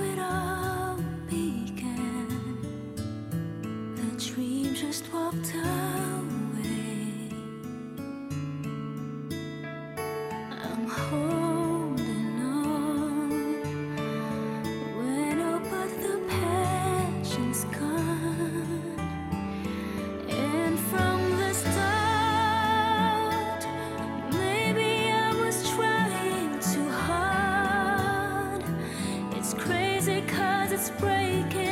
it all began. The dream just walked up. breaking.